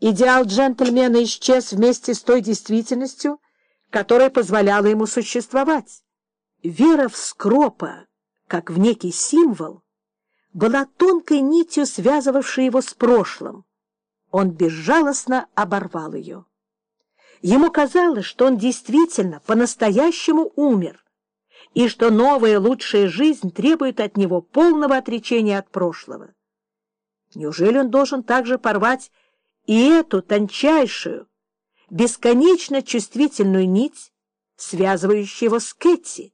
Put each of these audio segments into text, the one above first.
Идеал джентльмена исчез вместе с той действительностью, которая позволяла ему существовать. Вера в Скропа, как в некий символ, была тонкой нитью, связывавшей его с прошлым. Он безжалостно оборвал ее. Ему казалось, что он действительно по-настоящему умер, и что новая лучшая жизнь требует от него полного отречения от прошлого. Неужели он должен также порвать и эту тончайшую, бесконечно чувствительную нить, связывающую его с Кэти?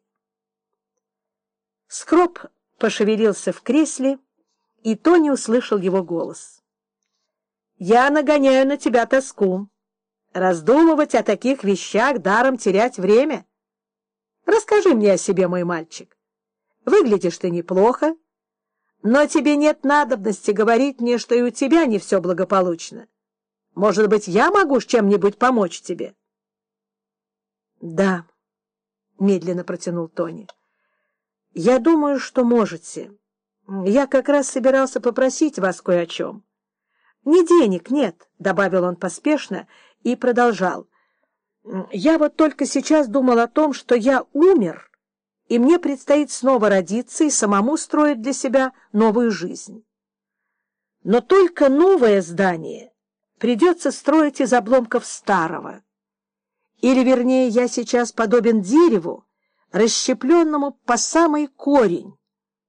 Скроп пошевелился в кресле, и Тони услышал его голос. «Я нагоняю на тебя тоску. Раздумывать о таких вещах, даром терять время. Расскажи мне о себе, мой мальчик. Выглядишь ты неплохо, но тебе нет надобности говорить мне, что и у тебя не все благополучно. Может быть, я могу чем-нибудь помочь тебе? — Да, — медленно протянул Тони. — Я думаю, что можете. Я как раз собирался попросить вас кое о чем. — Не денег, нет, — добавил он поспешно и продолжал. — Я вот только сейчас думал о том, что я умер и мне предстоит снова родиться и самому строить для себя новую жизнь. Но только новое здание придется строить из обломков старого. Или, вернее, я сейчас подобен дереву, расщепленному по самый корень.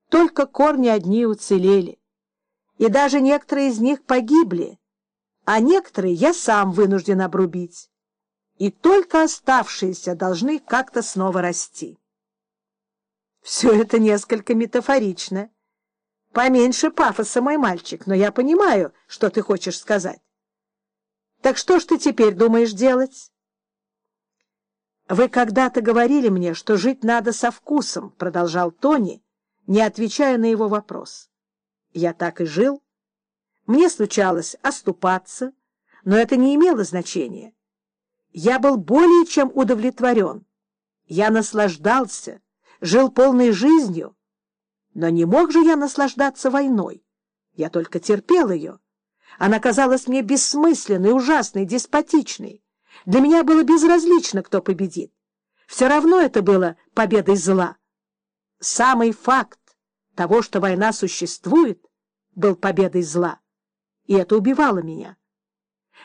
Только корни одни уцелели. И даже некоторые из них погибли, а некоторые я сам вынужден обрубить. И только оставшиеся должны как-то снова расти. Все это несколько метафорично. Поменьше пафоса, мой мальчик, но я понимаю, что ты хочешь сказать. Так что ж ты теперь думаешь делать? Вы когда-то говорили мне, что жить надо со вкусом, продолжал Тони, не отвечая на его вопрос. Я так и жил. Мне случалось оступаться, но это не имело значения. Я был более чем удовлетворен. Я наслаждался жил полной жизнью. Но не мог же я наслаждаться войной. Я только терпел ее. Она казалась мне бессмысленной, ужасной, деспотичной. Для меня было безразлично, кто победит. Все равно это было победой зла. Самый факт того, что война существует, был победой зла. И это убивало меня.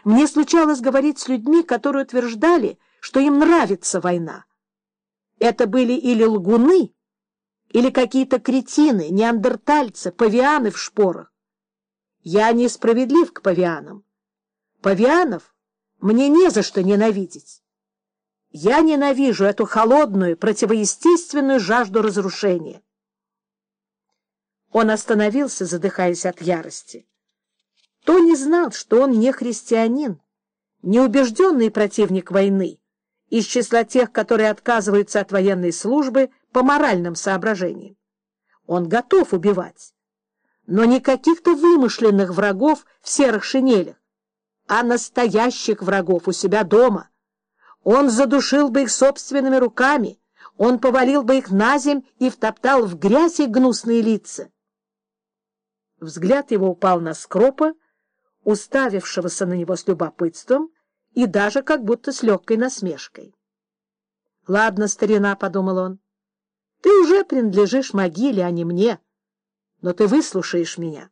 Мне случалось говорить с людьми, которые утверждали, что им нравится война. Это были или лгуны, или какие-то кретины, неандертальцы, павианы в шпорах. Я несправедлив к павианам. Павианов мне не за что ненавидеть. Я ненавижу эту холодную, противоестественную жажду разрушения. Он остановился, задыхаясь от ярости. Тони знал, что он не христианин, не убежденный противник войны, из числа тех, которые отказываются от военной службы по моральным соображениям. Он готов убивать, но не каких-то вымышленных врагов в серых шинелях, а настоящих врагов у себя дома. Он задушил бы их собственными руками, он повалил бы их на земь и втоптал в грязь их гнусные лица. Взгляд его упал на Скропа, уставившегося на него с любопытством, и даже как будто с легкой насмешкой. — Ладно, старина, — подумал он, — ты уже принадлежишь могиле, а не мне, но ты выслушаешь меня.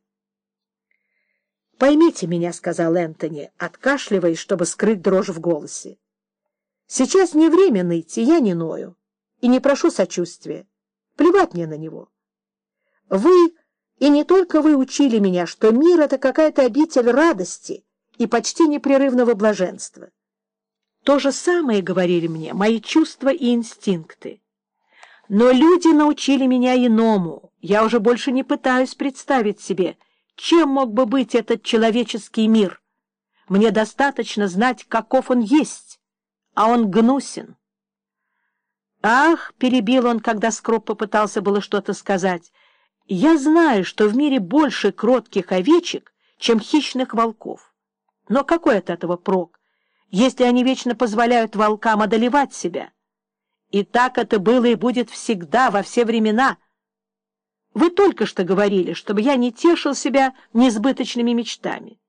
— Поймите меня, — сказал Энтони, откашливаясь, чтобы скрыть дрожь в голосе. — Сейчас не время ныть, я не ною, и не прошу сочувствия. Плевать мне на него. Вы, и не только вы учили меня, что мир — это какая-то обитель радости — и почти непрерывного блаженства. То же самое говорили мне мои чувства и инстинкты. Но люди научили меня иному. Я уже больше не пытаюсь представить себе, чем мог бы быть этот человеческий мир. Мне достаточно знать, каков он есть, а он гнусен. «Ах!» — перебил он, когда Скроп попытался было что-то сказать. «Я знаю, что в мире больше кротких овечек, чем хищных волков. Но какой от этого прок, если они вечно позволяют волкам одолевать себя? И так это было и будет всегда, во все времена. Вы только что говорили, чтобы я не тешил себя несбыточными мечтами.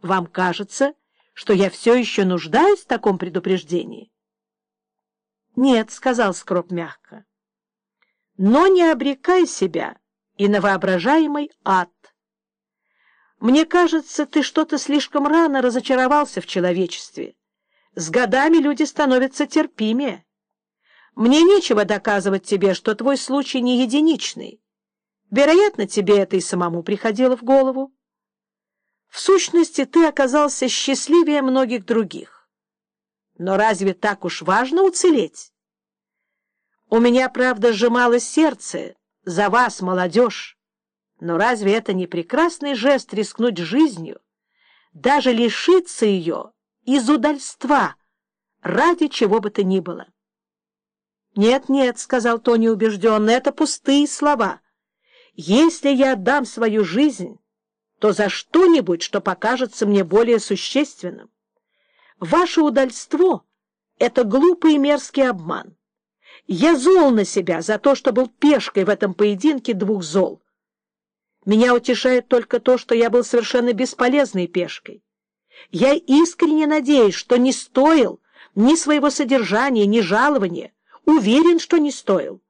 Вам кажется, что я все еще нуждаюсь в таком предупреждении? — Нет, — сказал Скроп мягко, — но не обрекай себя и на воображаемый ад. Мне кажется, ты что-то слишком рано разочаровался в человечестве. С годами люди становятся терпимее. Мне нечего доказывать тебе, что твой случай не единичный. Вероятно, тебе это и самому приходило в голову. В сущности, ты оказался счастливее многих других. Но разве так уж важно уцелеть? У меня, правда, сжималось сердце за вас, молодежь. Но разве это не прекрасный жест рискнуть жизнью, даже лишиться ее из удальства, ради чего бы то ни было? «Нет, нет», — сказал Тони убежденно, — «это пустые слова. Если я отдам свою жизнь, то за что-нибудь, что покажется мне более существенным. Ваше удальство — это глупый и мерзкий обман. Я зол на себя за то, что был пешкой в этом поединке двух зол. Меня утешает только то, что я был совершенно бесполезной пешкой. Я искренне надеюсь, что не стоил ни своего содержания, ни жалования, Уверен, что не стоил.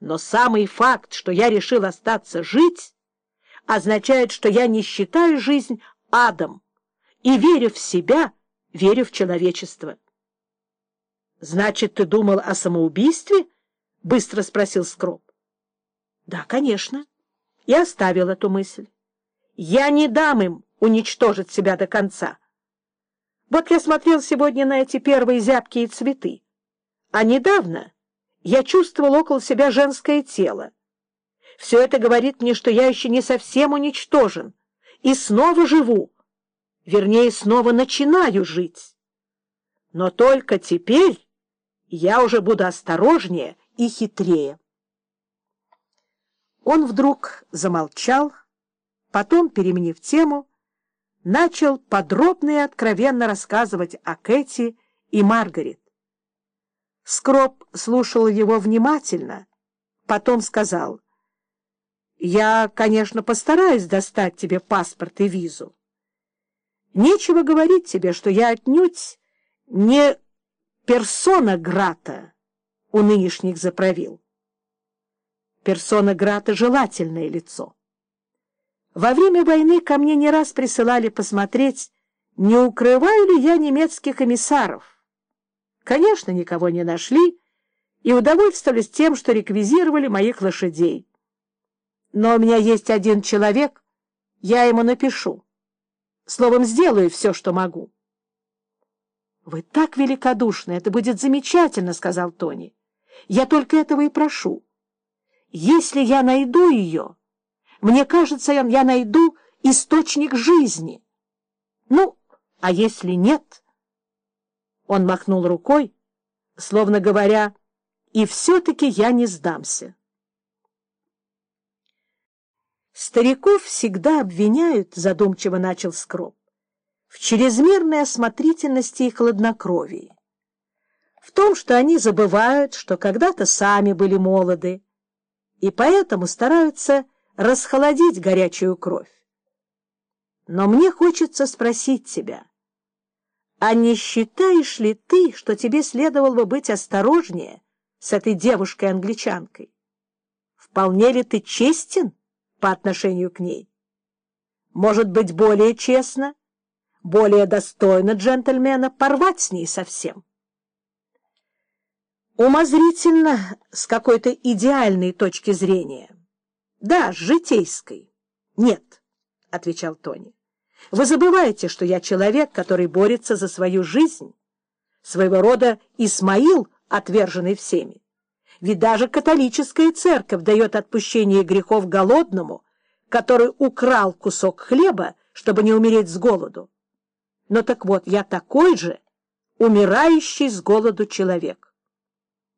Но самый факт, что я решил остаться жить, означает, что я не считаю жизнь адом и верю в себя, верю в человечество. — Значит, ты думал о самоубийстве? — быстро спросил Скроб. — Да, конечно. И оставил эту мысль. Я не дам им уничтожить себя до конца. Вот я смотрел сегодня на эти первые зябкие цветы. А недавно я чувствовал около себя женское тело. Все это говорит мне, что я еще не совсем уничтожен и снова живу, вернее, снова начинаю жить. Но только теперь я уже буду осторожнее и хитрее. Он вдруг замолчал, потом, переменив тему, начал подробно и откровенно рассказывать о Кэти и Маргарет. Скроб слушал его внимательно, потом сказал, «Я, конечно, постараюсь достать тебе паспорт и визу. Нечего говорить тебе, что я отнюдь не персона Грата у нынешних заправил. Персона Грата — желательное лицо. Во время войны ко мне не раз присылали посмотреть, не укрываю ли я немецких комиссаров, Конечно, никого не нашли и удовольствовались тем, что реквизировали моих лошадей. Но у меня есть один человек, я ему напишу. Словом, сделаю все, что могу. — Вы так великодушны, это будет замечательно, — сказал Тони. — Я только этого и прошу. Если я найду ее, мне кажется, я найду источник жизни. Ну, а если нет... Он махнул рукой, словно говоря, «И все-таки я не сдамся». Стариков всегда обвиняют, задумчиво начал Скроб, в чрезмерной осмотрительности и хладнокровии, в том, что они забывают, что когда-то сами были молоды, и поэтому стараются расхолодить горячую кровь. Но мне хочется спросить тебя — а не считаешь ли ты, что тебе следовало бы быть осторожнее с этой девушкой-англичанкой? Вполне ли ты честен по отношению к ней? Может быть, более честно, более достойно джентльмена порвать с ней совсем? Умозрительно, с какой-то идеальной точки зрения. Да, с житейской. Нет, — отвечал Тони. Вы забываете, что я человек, который борется за свою жизнь, своего рода Исмаил, отверженный всеми. Ведь даже католическая церковь дает отпущение грехов голодному, который украл кусок хлеба, чтобы не умереть с голоду. Но так вот, я такой же, умирающий с голоду человек.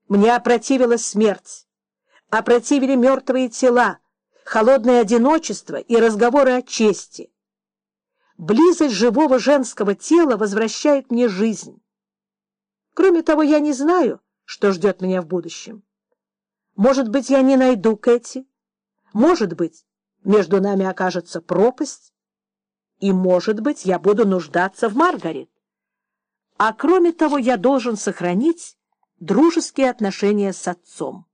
Мне опротивила смерть, опротивили мертвые тела, холодное одиночество и разговоры о чести. Близость живого женского тела возвращает мне жизнь. Кроме того, я не знаю, что ждет меня в будущем. Может быть, я не найду Кэти. Может быть, между нами окажется пропасть. и, может быть, я буду нуждаться в Маргарет. А кроме того, я должен сохранить дружеские отношения с отцом.